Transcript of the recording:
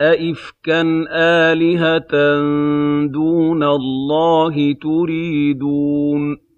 أَئِفْكًا آلِهَةً دُونَ اللَّهِ تُرِيدُونَ